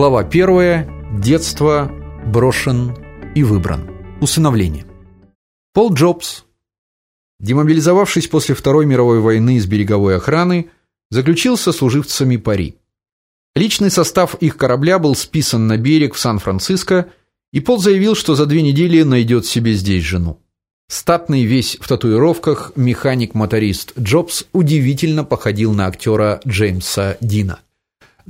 Глава 1. Детство брошен и выбран. Усыновление. Пол Джобс, демобилизовавшись после Второй мировой войны из береговой охраны, заключил со служивцами пари. Личный состав их корабля был списан на берег в Сан-Франциско, и Пол заявил, что за две недели найдет себе здесь жену. Статный весь в татуировках механик-моторист Джобс удивительно походил на актера Джеймса Дина.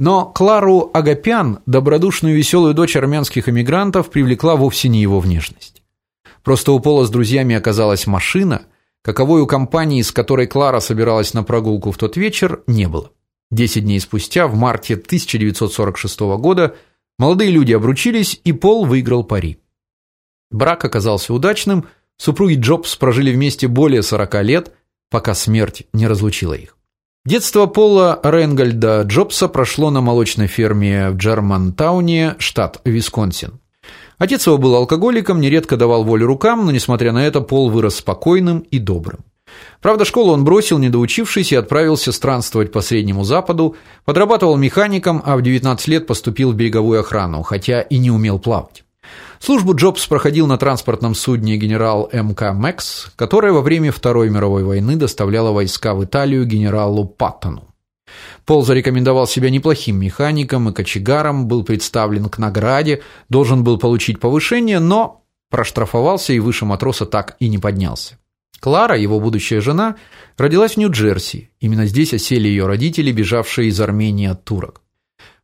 Но Клару Агапян, добродушную веселую дочь армянских эмигрантов, привлекла вовсе не его внешность. Просто у Пола с друзьями оказалась машина, каковой у компании, с которой Клара собиралась на прогулку в тот вечер, не было. Десять дней спустя, в марте 1946 года, молодые люди обручились, и Пол выиграл пари. Брак оказался удачным, супруги Джобс прожили вместе более 40 лет, пока смерть не разлучила их. Детство Пола Рейнгольда Джобса прошло на молочной ферме в Джермантауне, штат Висконсин. Отец его был алкоголиком, нередко давал волю рукам, но несмотря на это Пол вырос спокойным и добрым. Правда, школу он бросил, не доучившись, и отправился странствовать по Среднему Западу, подрабатывал механиком, а в 19 лет поступил в береговую охрану, хотя и не умел плавать. Службу Джобс проходил на транспортном судне генерал МК Мэкс, которое во время Второй мировой войны доставляло войска в Италию генералу Паттону. Пол зарекомендовал себя неплохим механиком и кочегаром, был представлен к награде, должен был получить повышение, но проштрафовался и выше матроса так и не поднялся. Клара, его будущая жена, родилась в Нью-Джерси. Именно здесь осели ее родители, бежавшие из Армении от турок.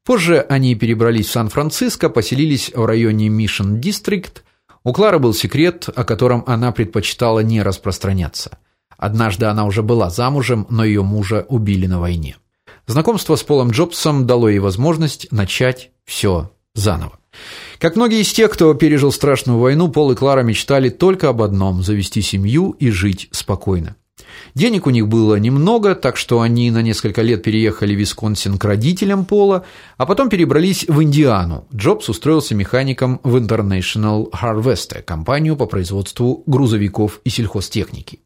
Позже они перебрались в Сан-Франциско, поселились в районе Мишен Дистрикт. У Клары был секрет, о котором она предпочитала не распространяться. Однажды она уже была замужем, но ее мужа убили на войне. Знакомство с Полом Джобсом дало ей возможность начать все заново. Как многие из тех, кто пережил страшную войну, Пол и Клара мечтали только об одном завести семью и жить спокойно. Денег у них было немного, так что они на несколько лет переехали в Висконсин к родителям Пола, а потом перебрались в Индиану. Джобс устроился механиком в International Harvester, компанию по производству грузовиков и сельхозтехники.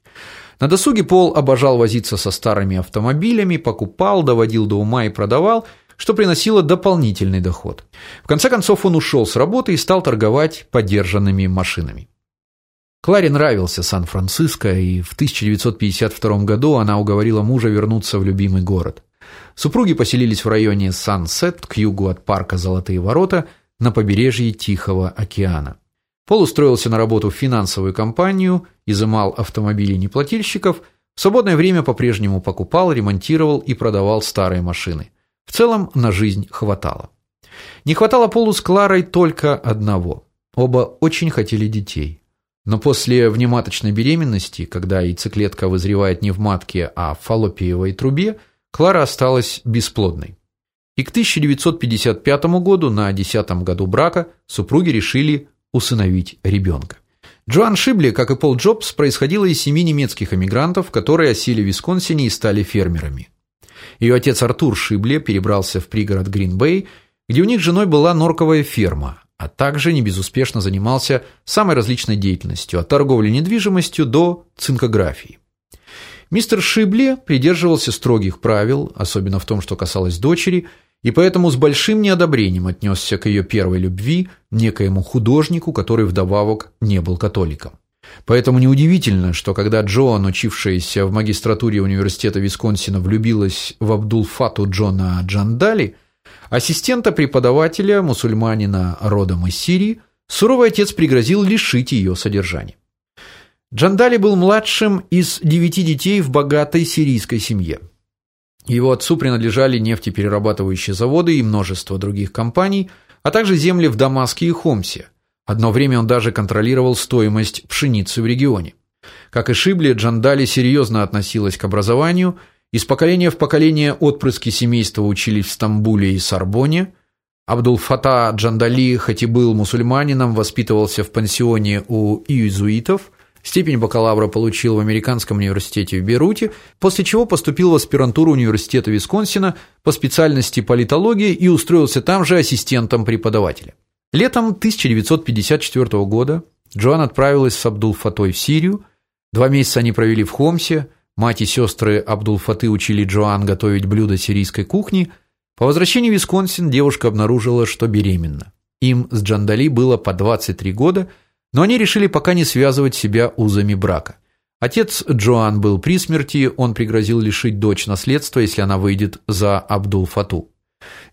На досуге Пол обожал возиться со старыми автомобилями, покупал, доводил до ума и продавал, что приносило дополнительный доход. В конце концов он ушел с работы и стал торговать подержанными машинами. Кларе нравился Сан-Франциско, и в 1952 году она уговорила мужа вернуться в любимый город. Супруги поселились в районе Сансет, к югу от парка Золотые ворота, на побережье Тихого океана. Пол устроился на работу в финансовую компанию, изымал автомобили неплательщиков, в свободное время по-прежнему покупал, ремонтировал и продавал старые машины. В целом на жизнь хватало. Не хватало Полу с Кларой только одного. Оба очень хотели детей. Но после внематочной беременности, когда яйцеклетка вызревает не в матке, а в фаллопиевой трубе, Клара осталась бесплодной. И к 1955 году, на 10 году брака, супруги решили усыновить ребенка. Джоан Шибли, как и Пол Джобс, происходила из семьи немецких эмигрантов, которые осели в Висконсине и стали фермерами. Ее отец Артур Шибли перебрался в пригород Грин-Бэй, где у них женой была норковая ферма, а также не безуспешно занимался самой различной деятельностью, от торговли недвижимостью до цинкографии. Мистер Шибле придерживался строгих правил, особенно в том, что касалось дочери, и поэтому с большим неодобрением отнесся к ее первой любви, некоему художнику, который вдобавок не был католиком. Поэтому неудивительно, что когда Джоан, учившаяся в магистратуре университета Висконсина, влюбилась в Абдул-Фату Джона Джандали – Ассистента преподавателя, мусульманина родом из Сирии, суровый отец пригрозил лишить ее содержания. Джандали был младшим из девяти детей в богатой сирийской семье. Его отцу принадлежали нефтеперерабатывающие заводы и множество других компаний, а также земли в Дамаске и Хомсе. Одно время он даже контролировал стоимость пшеницы в регионе. Как и Шибли, Джандали серьезно относилась к образованию из поколения в поколение отпрыски семейства учились в Стамбуле и Сорбоне. Абдул-Фата Джандали, хоть и был мусульманином, воспитывался в пансионе у иезуитов. Степень бакалавра получил в Американском университете в Бейруте, после чего поступил в аспирантуру университета Висконсина по специальности политология и устроился там же ассистентом преподавателя. Летом 1954 года Джоан отправилась с Абдул-Фатой в Сирию. Два месяца они провели в Хомсе – Мать и сестры Абдул-Фаты учили Джоан готовить блюда сирийской кухни. По возвращении в Висконсин девушка обнаружила, что беременна. Им с Джандали было по 23 года, но они решили пока не связывать себя узами брака. Отец Джоан был при смерти, он пригрозил лишить дочь наследства, если она выйдет за Абдул-Фату.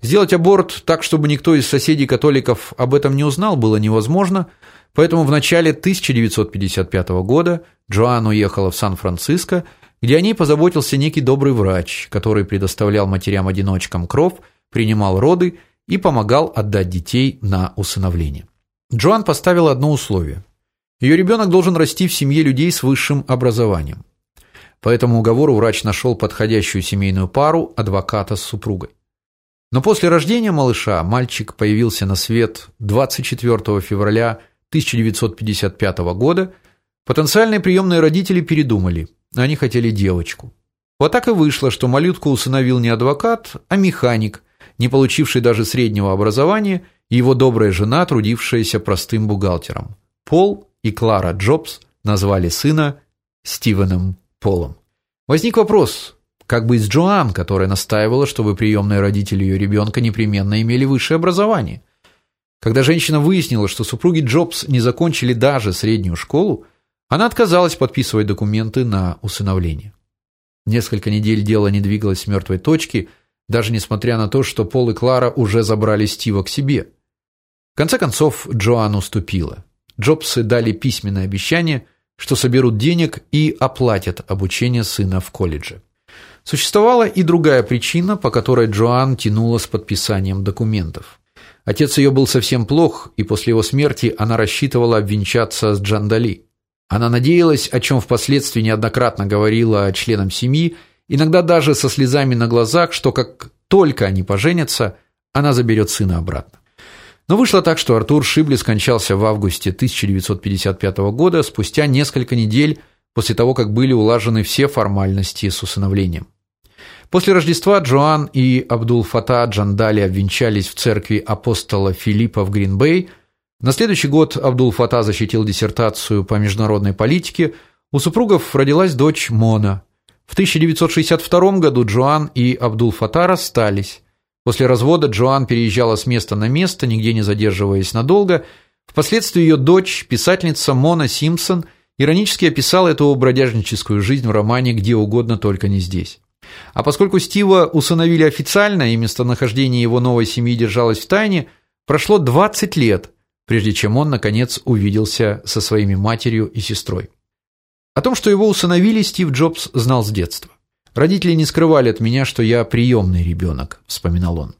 Сделать аборт так, чтобы никто из соседей-католиков об этом не узнал, было невозможно, поэтому в начале 1955 года Джоан уехала в Сан-Франциско, где о ней позаботился некий добрый врач, который предоставлял матерям-одиночкам кров, принимал роды и помогал отдать детей на усыновление. Джоан поставила одно условие. Ее ребенок должен расти в семье людей с высшим образованием. По этому уговору врач нашел подходящую семейную пару адвоката с супругой. Но после рождения малыша мальчик появился на свет 24 февраля 1955 года. Потенциальные приемные родители передумали. Они хотели девочку. Вот так и вышло, что малютку усыновил не адвокат, а механик, не получивший даже среднего образования, и его добрая жена, трудившаяся простым бухгалтером. Пол и Клара Джобс назвали сына Стивеном Полом. Возник вопрос: как быть с Джоан, которая настаивала, чтобы приемные родители ее ребенка непременно имели высшее образование? Когда женщина выяснила, что супруги Джобс не закончили даже среднюю школу, она отказалась подписывать документы на усыновление. Несколько недель дело не двигалось с мертвой точки, даже несмотря на то, что Пол и Клара уже забрали Стива к себе. В конце концов Джоан уступила. Джобсы дали письменное обещание, что соберут денег и оплатят обучение сына в колледже. Существовала и другая причина, по которой Джоан тянула с подписанием документов. Отец ее был совсем плох, и после его смерти она рассчитывала обвенчаться с Джандали. Она надеялась, о чем впоследствии неоднократно говорила членам семьи, иногда даже со слезами на глазах, что как только они поженятся, она заберет сына обратно. Но вышло так, что Артур Шибли скончался в августе 1955 года, спустя несколько недель после того, как были улажены все формальности с усыновлением. После Рождества Джоан и Абдул-Фата Джандали обвенчались в церкви апостола Филиппа в Грин-Бэй. На следующий год Абдул-Фата защитил диссертацию по международной политике. У супругов родилась дочь Мона. В 1962 году Джоан и Абдул-Фата расстались. После развода Джоан переезжала с места на место, нигде не задерживаясь надолго. Впоследствии ее дочь, писательница Мона Симпсон, иронически описала эту бродяжническую жизнь в романе Где угодно, только не здесь. А поскольку Стива усыновили официально и местонахождение его новой семьи держалось в тайне, прошло 20 лет, прежде чем он наконец увиделся со своими матерью и сестрой. О том, что его усыновили, Стив Джобс знал с детства. Родители не скрывали от меня, что я приемный ребенок», – вспоминал он.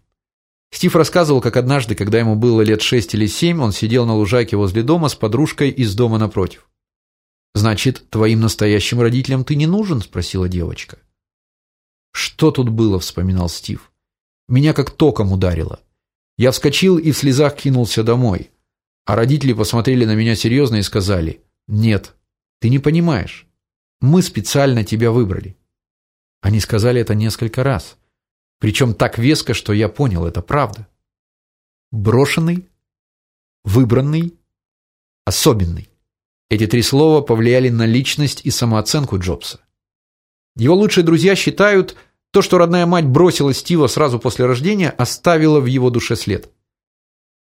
Стив рассказывал, как однажды, когда ему было лет шесть или семь, он сидел на лужайке возле дома с подружкой из дома напротив. Значит, твоим настоящим родителям ты не нужен, спросила девочка. Что тут было, вспоминал Стив. Меня как током ударило. Я вскочил и в слезах кинулся домой. А родители посмотрели на меня серьезно и сказали: "Нет, ты не понимаешь. Мы специально тебя выбрали". Они сказали это несколько раз, причем так веско, что я понял, это правда. Брошенный, выбранный, особенный. Эти три слова повлияли на личность и самооценку Джобса. Его лучшие друзья считают, то, что родная мать бросила Стива сразу после рождения, оставило в его душе след.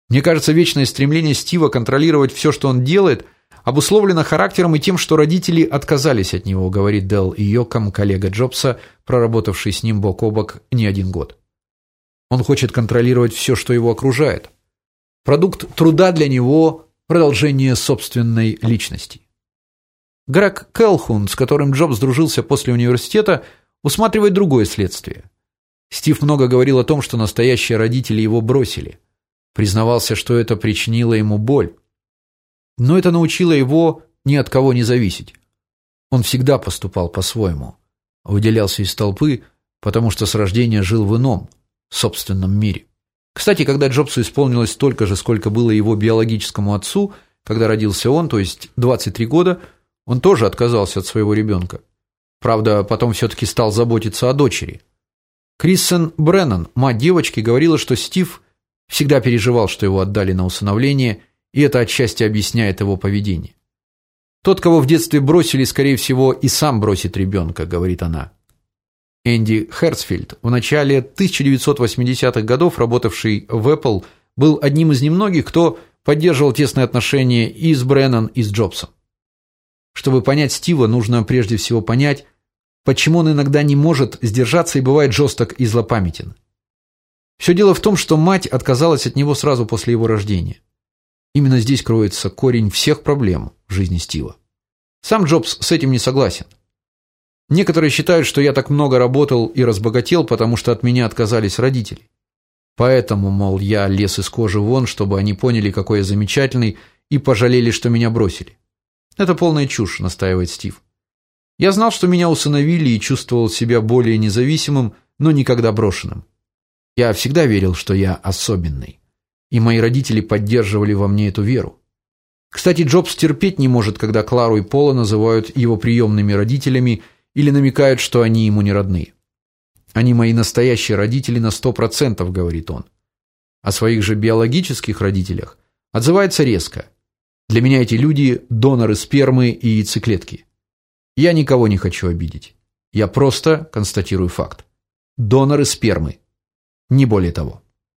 Мне кажется, вечное стремление Стива контролировать все, что он делает, обусловлено характером и тем, что родители отказались от него, говорит Дел Йоком, коллега Джобса, проработавший с ним бок о бок не один год. Он хочет контролировать все, что его окружает. Продукт труда для него продолжение собственной личности. Грег Келхун, с которым Джобс дружился после университета, усматривает другое следствие. Стив много говорил о том, что настоящие родители его бросили. Признавался, что это причинило ему боль. Но это научило его ни от кого не зависеть. Он всегда поступал по-своему. Выделялся из толпы, потому что с рождения жил в ином, собственном мире. Кстати, когда Джобсу исполнилось столько же, сколько было его биологическому отцу, когда родился он, то есть 23 года, он тоже отказался от своего ребенка. Правда, потом все таки стал заботиться о дочери. Криссен Бреннан, мать девочки, говорила, что Стив всегда переживал, что его отдали на усыновление, и это отчасти объясняет его поведение. Тот, кого в детстве бросили, скорее всего, и сам бросит ребенка», — говорит она. Энди Херцфельд, в начале 1980-х годов работавший в Apple, был одним из немногих, кто поддерживал тесные отношения и с Бреннан, и с Джобсом. Чтобы понять Стива, нужно прежде всего понять, почему он иногда не может сдержаться и бывает жесток и злопамятен. Все дело в том, что мать отказалась от него сразу после его рождения. Именно здесь кроется корень всех проблем в жизни Стива. Сам Джобс с этим не согласен. Некоторые считают, что я так много работал и разбогател, потому что от меня отказались родители. Поэтому, мол, я лез из кожи вон, чтобы они поняли, какой я замечательный, и пожалели, что меня бросили. Это полная чушь, настаивает Стив. Я знал, что меня усыновили и чувствовал себя более независимым, но никогда брошенным. Я всегда верил, что я особенный. И мои родители поддерживали во мне эту веру. Кстати, Джобс терпеть не может, когда Клару и Пола называют его приемными родителями или намекают, что они ему не родные. Они мои настоящие родители на сто процентов, говорит он. О своих же биологических родителях отзывается резко. Для меня эти люди доноры спермы и яйцеклетки. Я никого не хочу обидеть. Я просто констатирую факт. Доноры спермы. Не более того.